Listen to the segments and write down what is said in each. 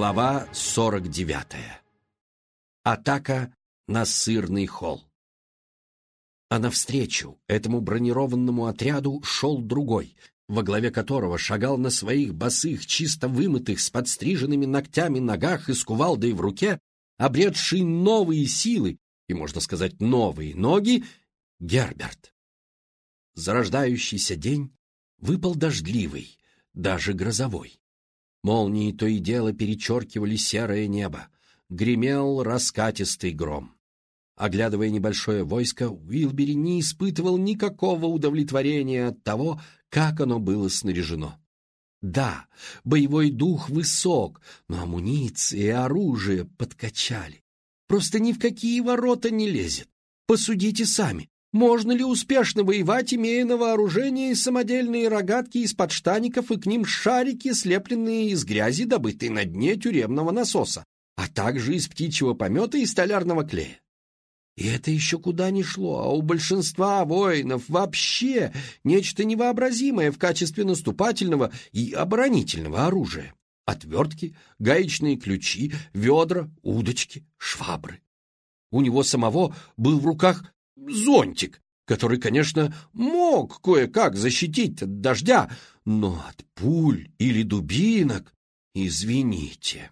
Глава 49. Атака на сырный холл. А навстречу этому бронированному отряду шел другой, во главе которого шагал на своих босых, чисто вымытых, с подстриженными ногтями ногах и с кувалдой в руке, обретший новые силы и, можно сказать, новые ноги, Герберт. Зарождающийся день выпал дождливый, даже грозовой. Молнии то и дело перечеркивали серое небо, гремел раскатистый гром. Оглядывая небольшое войско, Уилбери не испытывал никакого удовлетворения от того, как оно было снаряжено. Да, боевой дух высок, но амуниция и оружие подкачали. Просто ни в какие ворота не лезет. Посудите сами. Можно ли успешно воевать, имея на вооружении самодельные рогатки из подштаников и к ним шарики, слепленные из грязи, добытой на дне тюремного насоса, а также из птичьего помета и столярного клея? И это еще куда ни шло, а у большинства воинов вообще нечто невообразимое в качестве наступательного и оборонительного оружия. Отвертки, гаечные ключи, ведра, удочки, швабры. У него самого был в руках зонтик, который, конечно, мог кое-как защитить от дождя, но от пуль или дубинок, извините.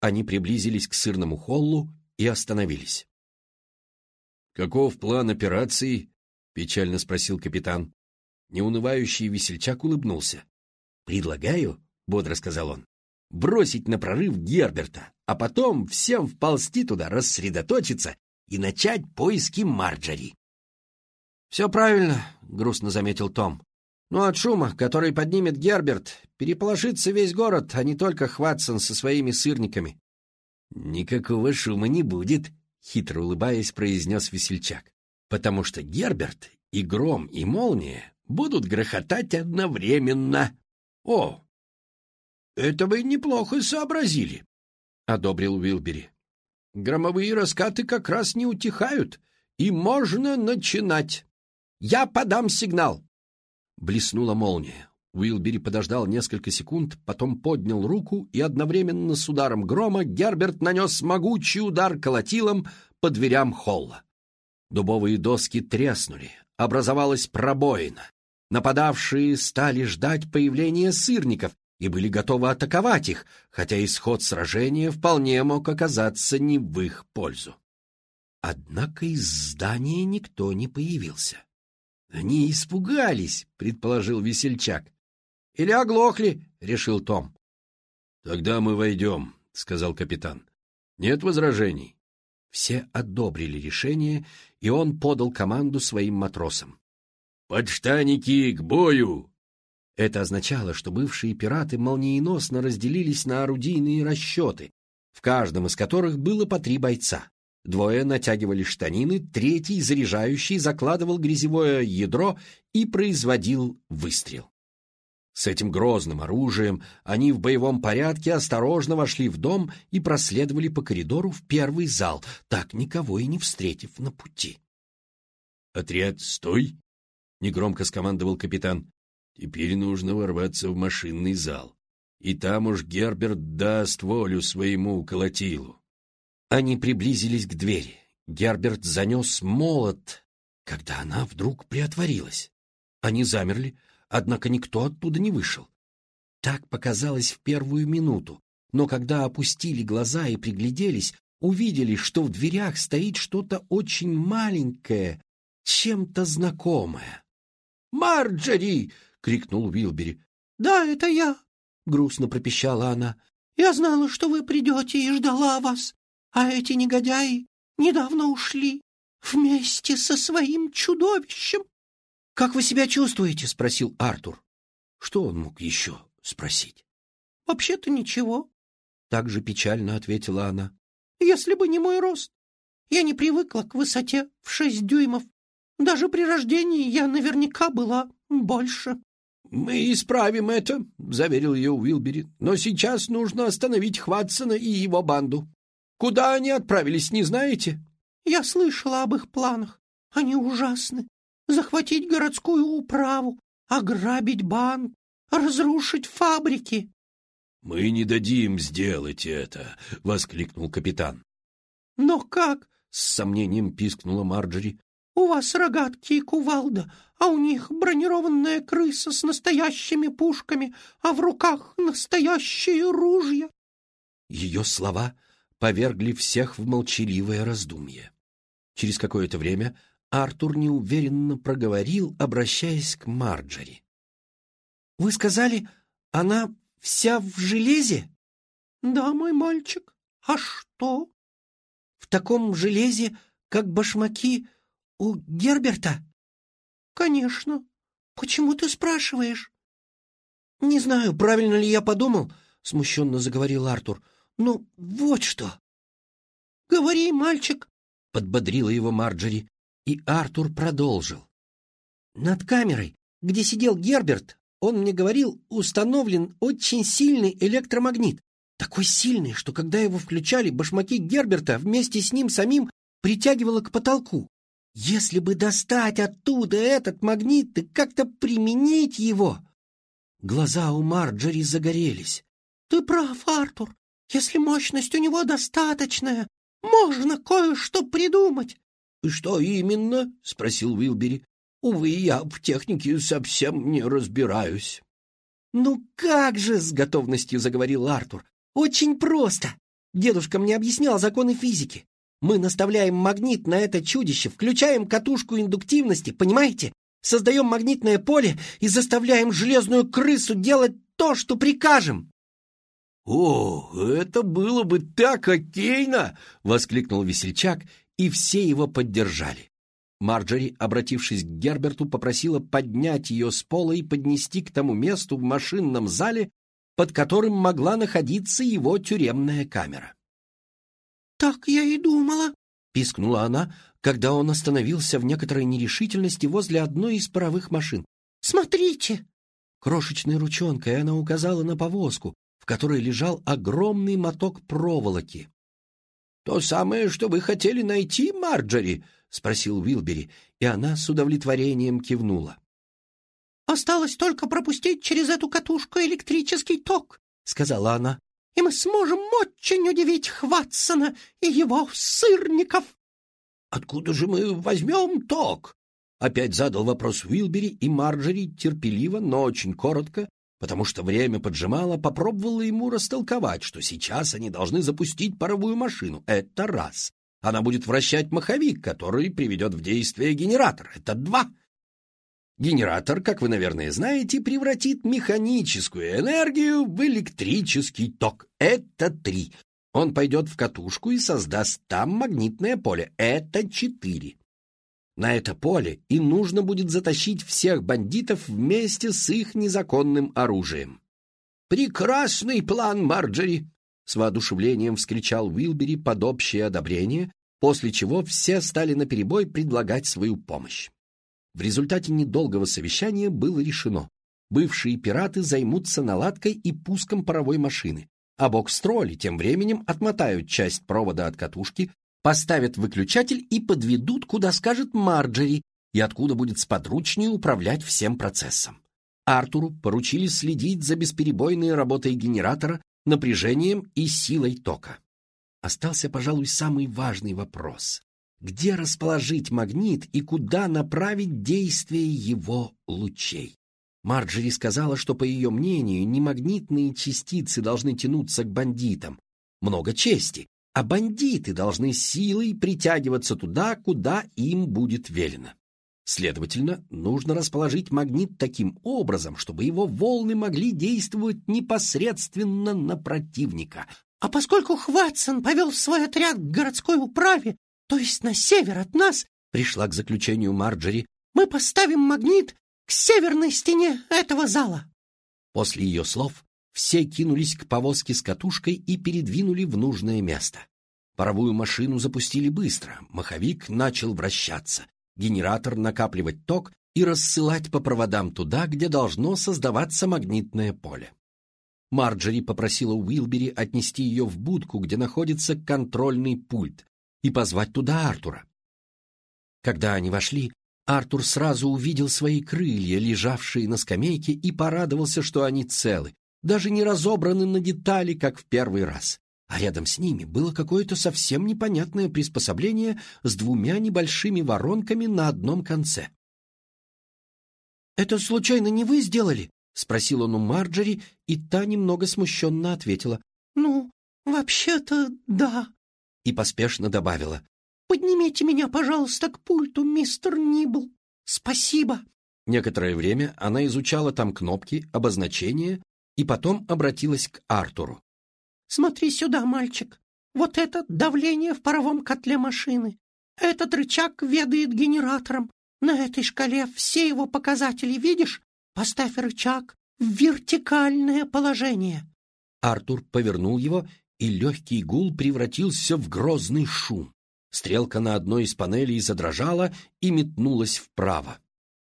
Они приблизились к сырному холлу и остановились. «Каков план операции?» — печально спросил капитан. Неунывающий весельчак улыбнулся. «Предлагаю», — бодро сказал он, — «бросить на прорыв Герберта, а потом всем вползти туда, рассредоточиться и начать поиски Марджори». «Все правильно», — грустно заметил Том. «Но от шума, который поднимет Герберт, переполошится весь город, а не только Хватсон со своими сырниками». «Никакого шума не будет», — хитро улыбаясь, произнес весельчак, «потому что Герберт и гром, и молния будут грохотать одновременно». «О, это вы неплохо сообразили», — одобрил Уилбери. «Громовые раскаты как раз не утихают, и можно начинать. Я подам сигнал». Блеснула молния. Уилбери подождал несколько секунд, потом поднял руку, и одновременно с ударом грома Герберт нанес могучий удар колотилом по дверям холла. Дубовые доски треснули, образовалась пробоина. Нападавшие стали ждать появления сырников и были готовы атаковать их, хотя исход сражения вполне мог оказаться не в их пользу. Однако из здания никто не появился. «Они испугались», — предположил весельчак. Или оглохли, — решил Том. — Тогда мы войдем, — сказал капитан. — Нет возражений. Все одобрили решение, и он подал команду своим матросам. «Подштаники к бою!» Это означало, что бывшие пираты молниеносно разделились на орудийные расчеты, в каждом из которых было по три бойца. Двое натягивали штанины, третий, заряжающий, закладывал грязевое ядро и производил выстрел. С этим грозным оружием они в боевом порядке осторожно вошли в дом и проследовали по коридору в первый зал, так никого и не встретив на пути. «Отряд, стой!» — негромко скомандовал капитан. «Теперь нужно ворваться в машинный зал, и там уж Герберт даст волю своему колотилу». Они приблизились к двери. Герберт занес молот, когда она вдруг приотворилась. Они замерли, однако никто оттуда не вышел. Так показалось в первую минуту, но когда опустили глаза и пригляделись, увидели, что в дверях стоит что-то очень маленькое, чем-то знакомое. «Марджери!» — крикнул Уилбери. «Да, это я!» — грустно пропищала она. «Я знала, что вы придете и ждала вас, а эти негодяи недавно ушли вместе со своим чудовищем. «Как вы себя чувствуете?» — спросил Артур. Что он мог еще спросить? «Вообще-то ничего», — так же печально ответила она. «Если бы не мой рост, я не привыкла к высоте в шесть дюймов. Даже при рождении я наверняка была больше». «Мы исправим это», — заверил ее Уилбери. «Но сейчас нужно остановить Хватсона и его банду. Куда они отправились, не знаете?» «Я слышала об их планах. Они ужасны захватить городскую управу, ограбить банк, разрушить фабрики. «Мы не дадим сделать это!» — воскликнул капитан. «Но как?» — с сомнением пискнула Марджери. «У вас рогатки и кувалда, а у них бронированная крыса с настоящими пушками, а в руках настоящие ружья». Ее слова повергли всех в молчаливое раздумье. Через какое-то время Артур неуверенно проговорил, обращаясь к Марджери. «Вы сказали, она вся в железе?» «Да, мой мальчик. А что?» «В таком железе, как башмаки у Герберта?» «Конечно. Почему ты спрашиваешь?» «Не знаю, правильно ли я подумал», — смущенно заговорил Артур. «Ну, вот что». «Говори, мальчик», — подбодрила его Марджери, и Артур продолжил. «Над камерой, где сидел Герберт, он мне говорил, установлен очень сильный электромагнит. Такой сильный, что когда его включали, башмаки Герберта вместе с ним самим притягивало к потолку. Если бы достать оттуда этот магнит и как-то применить его... Глаза у Марджери загорелись. «Ты прав, Артур. Если мощность у него достаточная, можно кое-что придумать». «И что именно?» — спросил Уилбери. Увы, я в технике совсем не разбираюсь. «Ну как же!» — с готовностью заговорил Артур. «Очень просто. Дедушка мне объяснял законы физики. Мы наставляем магнит на это чудище, включаем катушку индуктивности, понимаете? Создаем магнитное поле и заставляем железную крысу делать то, что прикажем». «О, это было бы так окейно!» — воскликнул весельчак, и все его поддержали. Марджери, обратившись к Герберту, попросила поднять ее с пола и поднести к тому месту в машинном зале, под которым могла находиться его тюремная камера. «Так я и думала», — пискнула она, когда он остановился в некоторой нерешительности возле одной из паровых машин. «Смотрите!» Крошечной ручонкой она указала на повозку, в которой лежал огромный моток проволоки. «То самое, что вы хотели найти, Марджери?» — спросил Уилбери, и она с удовлетворением кивнула. «Осталось только пропустить через эту катушку электрический ток», — сказала она, «и мы сможем очень удивить Хватсона и его сырников». «Откуда же мы возьмем ток?» Опять задал вопрос Уилбери, и Марджери терпеливо, но очень коротко, потому что время поджимало, попробовала ему растолковать, что сейчас они должны запустить паровую машину. Это раз она будет вращать маховик, который приведет в действие генератор. Это два. Генератор, как вы, наверное, знаете, превратит механическую энергию в электрический ток. Это три. Он пойдет в катушку и создаст там магнитное поле. Это четыре. На это поле и нужно будет затащить всех бандитов вместе с их незаконным оружием. «Прекрасный план, Марджери!» С воодушевлением вскричал Уилбери под общее одобрение, после чего все стали наперебой предлагать свою помощь. В результате недолгого совещания было решено. Бывшие пираты займутся наладкой и пуском паровой машины, а бокстроли тем временем отмотают часть провода от катушки, поставят выключатель и подведут, куда скажет Марджери, и откуда будет сподручнее управлять всем процессом. Артуру поручили следить за бесперебойной работой генератора напряжением и силой тока. Остался, пожалуй, самый важный вопрос. Где расположить магнит и куда направить действие его лучей? Марджери сказала, что, по ее мнению, не магнитные частицы должны тянуться к бандитам. Много чести, а бандиты должны силой притягиваться туда, куда им будет велено. Следовательно, нужно расположить магнит таким образом, чтобы его волны могли действовать непосредственно на противника. А поскольку Хватсон повел свой отряд к городской управе, то есть на север от нас, пришла к заключению Марджери, мы поставим магнит к северной стене этого зала. После ее слов все кинулись к повозке с катушкой и передвинули в нужное место. Паровую машину запустили быстро, маховик начал вращаться генератор накапливать ток и рассылать по проводам туда, где должно создаваться магнитное поле. Марджери попросила Уилбери отнести ее в будку, где находится контрольный пульт, и позвать туда Артура. Когда они вошли, Артур сразу увидел свои крылья, лежавшие на скамейке, и порадовался, что они целы. даже не разобраны на детали, как в первый раз. А рядом с ними было какое-то совсем непонятное приспособление с двумя небольшими воронками на одном конце. «Это случайно не вы сделали?» — спросил он у Марджери, и та немного смущенно ответила. «Ну, вообще-то, да». И поспешно добавила. «Поднимите меня, пожалуйста, к пульту, мистер Нибл. Спасибо». Некоторое время она изучала там кнопки, обозначения и потом обратилась к Артуру. «Смотри сюда, мальчик. Вот это давление в паровом котле машины. Этот рычаг ведает генератором. На этой шкале все его показатели, видишь? Поставь рычаг в вертикальное положение». Артур повернул его, и легкий гул превратился в грозный шум. Стрелка на одной из панелей задрожала и метнулась вправо.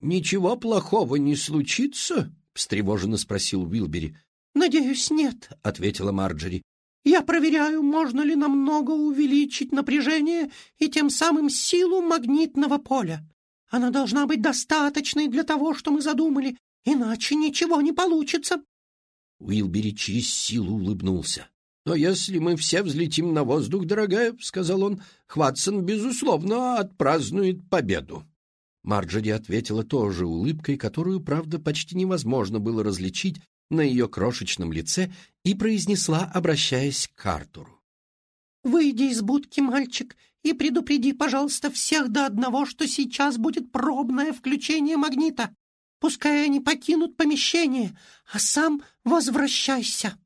«Ничего плохого не случится?» — встревоженно спросил Уилбери. «Надеюсь, нет», — ответила Марджери. «Я проверяю, можно ли намного увеличить напряжение и тем самым силу магнитного поля. Она должна быть достаточной для того, что мы задумали, иначе ничего не получится». Уилбери через силу улыбнулся. «Но если мы все взлетим на воздух, дорогая, — сказал он, — Хватсон, безусловно, отпразднует победу». Марджори ответила тоже улыбкой, которую, правда, почти невозможно было различить на ее крошечном лице, и произнесла, обращаясь к Артуру. «Выйди из будки, мальчик, и предупреди, пожалуйста, всех до одного, что сейчас будет пробное включение магнита. Пускай они покинут помещение, а сам возвращайся».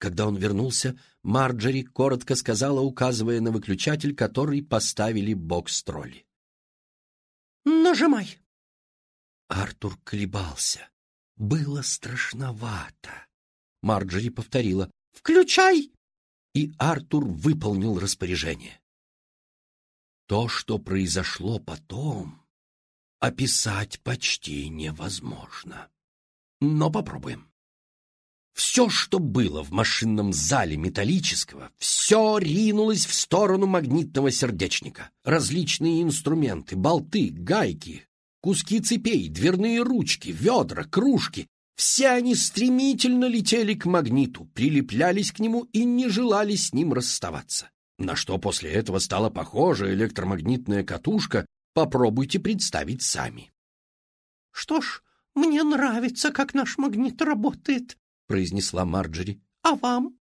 Когда он вернулся, Марджери коротко сказала, указывая на выключатель, который поставили бокс-тролли. «Нажимай!» Артур колебался. Было страшновато. Марджери повторила «Включай!» И Артур выполнил распоряжение. То, что произошло потом, описать почти невозможно. Но попробуем. Все, что было в машинном зале металлического, все ринулось в сторону магнитного сердечника. Различные инструменты, болты, гайки, куски цепей, дверные ручки, ведра, кружки — все они стремительно летели к магниту, прилеплялись к нему и не желали с ним расставаться. На что после этого стала похожа электромагнитная катушка, попробуйте представить сами. «Что ж, мне нравится, как наш магнит работает», произнесла Марджери. «А вам?»